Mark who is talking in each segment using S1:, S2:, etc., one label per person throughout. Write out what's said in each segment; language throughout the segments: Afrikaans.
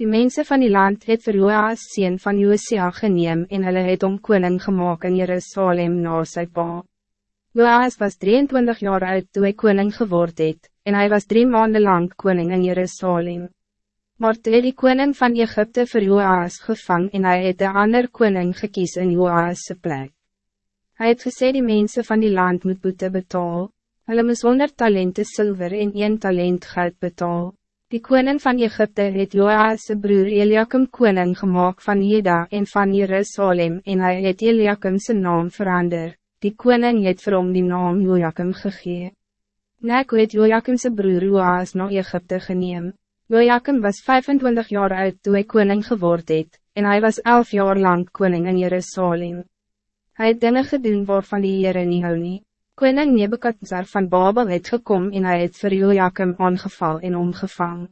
S1: Die mensen van die land het vir Joas sien van Josia geneem en hulle het om koning gemaakt in Jerusalem na sy pa. Joas was 23 jaar oud toen hij koning geword het, en hij was drie maanden lang koning in Jerusalem. Maar toe die koning van Egypte vir Joas gevang en hij het de ander koning gekies in Joas' plek. Hij het gesê die mensen van die land moet boete betaal, hulle moes 100 talente zilver en 1 talent goud betaal. Die koning van Egypte het Joas' broer Eliakim koning gemaakt van Jeda en van Jerusalem en hij het Eliakim zijn naam verander. Die koning het vir hom die naam Joachim gegee. Neko het Joachim zijn broer Joas naar Egypte geneem. Joachim was 25 jaar oud toen hij koning geword het, en hij was 11 jaar lang koning in Jerusalem. Hij het dinge gedoen waarvan die Heere nie hou nie. Koning Nebukadnezar van Babel het gekom en hij het vir Joachim aangeval en omgevang.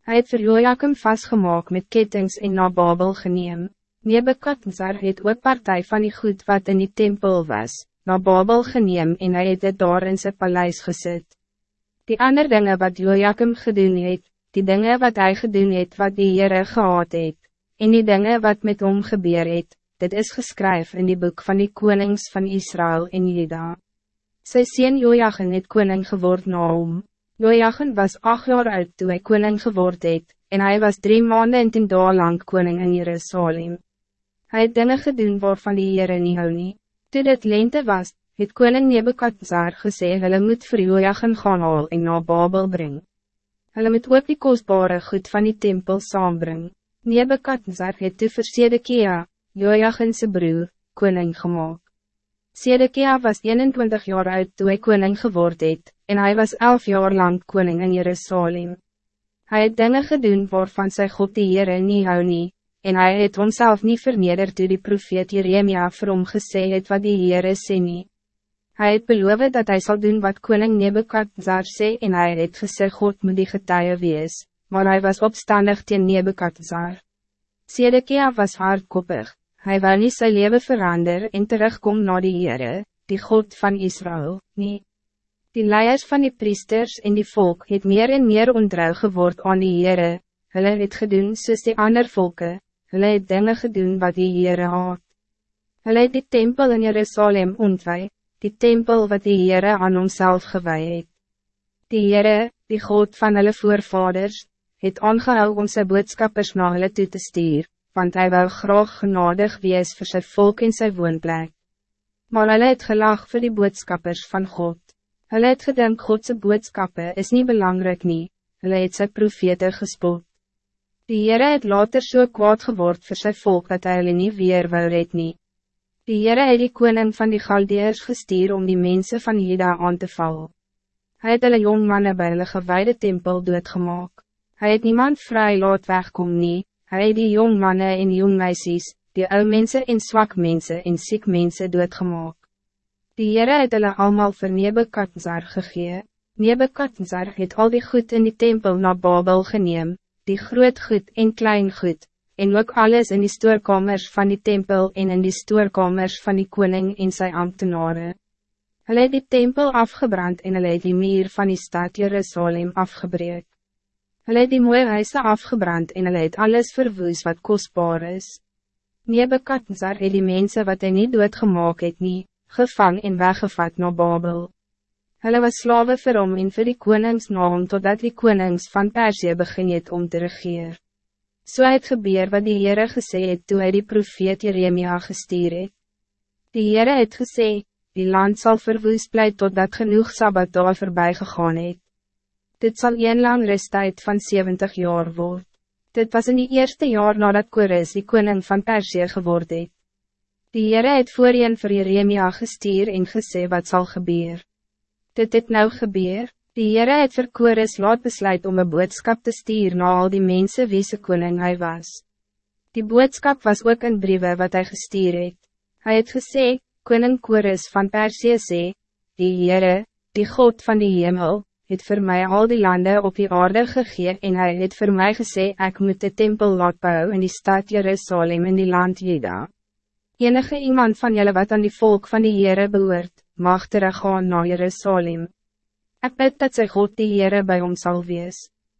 S1: Hij het vir Joachim vastgemaakt met kettings en na Babel geneem. Nebukadnezar het ook partij van die goed wat in die tempel was, na Babel geneem en hij het het daar in sy paleis gezet. Die andere dingen wat Joachim gedoen het, die dingen wat hij gedoen het wat die Heere gehad het, en die dingen wat met hom gebeur het, dit is geskryf in die boek van die konings van Israël en Juda. Sy sien Jojagen het koning geword na hom. Jojagen was acht jaar oud toen hij koning geword het, en hij was drie maanden en tien dagen lang koning in Jerusalem. Hij het dinge gedoen waarvan die Heere nie hou nie. Toe dit lente was, het koning Nebukadnezar gesê hulle moet vir Jojagen gaan haal en na Babel bring. Hulle moet ook die kostbare goed van die tempel saambring. Nebukadnezar het toe vir Sedekia, Jojagense broer, koning gemaakt. Sedekia was 21 jaar oud toen hij koning geword het, en hij was 11 jaar lang koning in Jerusalem. Hij het dinge gedoen waarvan sy God die Heere nie hou nie, en hij het homself niet vernederd toe die profeet Jeremia vir hom gesê het wat die Heere sê nie. Hy het beloof dat hij zal doen wat koning Nebukadnezar sê en hij het gesê God moet die getuie wees, maar hij was opstandig teen Nebukadnezar. Sedekia was hardkoppig, Hij wil niet zijn leven veranderen en terugkom naar die Heere, die God van Israël, nie. Die leiers van die priesters en die volk het meer en meer ontrouw geword aan die Heere, hulle het gedoen soos die ander volke, hulle het dinge gedoen wat die Heere haat. Hulle het die tempel in Jerusalem ontwij, die tempel wat die Heere aan homself gewij het. Die Heere, die God van hulle voorvaders, het aangehou om sy boodskappers na hulle toe te stuur want hij wil graag genadig wees voor zijn volk in zijn woonplek. Maar hij het gelag voor die boodschappers van God. Hij het gedink Godse boodschappen is niet belangrijk nie, hij het sy profete gespot. Die Heere het later so kwaad geword voor zijn volk dat hij hulle nie weer wil red nie. Die Heere het die koning van die Galdeers gestuur om die mensen van Juda aan te vallen. Hij het hulle jong mannen by hulle gewijde tempel doodgemaak. Hij het niemand vrij laat wegkom nie, Hij die jong mannen en jong meisjes, die ou mensen en zwak mensen en ziek mensen doodgemaak. Die Heere het hulle allemaal vir Nebekatnsar gegee. Nebekatnsar het al die goed in die tempel naar Babel geneem, die groot goed en klein goed, en ook alles in die stoorkamers van die tempel en in die stoorkamers van die koning en sy ambtenaren. Hulle het die tempel afgebrand en hulle het die meer van die stad Jerusalem afgebreek. Hulle het die mooie huise afgebrand en hulle het alles verwoes wat kostbaar is. Nebekadnezar het die mense wat hy nie doodgemaak het nie, gevang en weggevat na Babel. Hulle was slawe vir hom en vir die konings na hom totdat die konings van Persie begin het om te regeer. So het gebeur wat die Heere gesê het toe hy die profeet Jeremia gestuur het. Die Heere het gesê, die land zal verwoes bly totdat genoeg Sabbat daar voorbij gegaan het. Dit zal een lang restijd van 70 jaar worden. Dit was in die eerste jaar nadat Kores die koning van Persie geword het. Die Heere het voorheen vir Jeremia gestuur en gesê wat zal gebeuren. Dit het nou gebeur, die Heere het vir Kores laat besluit om een boodskap te stuur na al die mensen wie se koning hij was. Die boodskap was ook een briewe wat hij gestuur het. Hy het gesê, koning Kores van Persie sê, die Heere, die God van die hemel, het voor mij al die landen op die aarde gegee en hij het voor mij gesê ik moet de tempel laat bouwen in die stad Jerusalem in die land Juda. Enige iemand van jullie wat aan die volk van die Heere behoort, mag teruggaan naar Jerusalem. Ik bid dat sy God die Heere bij ons zal wees.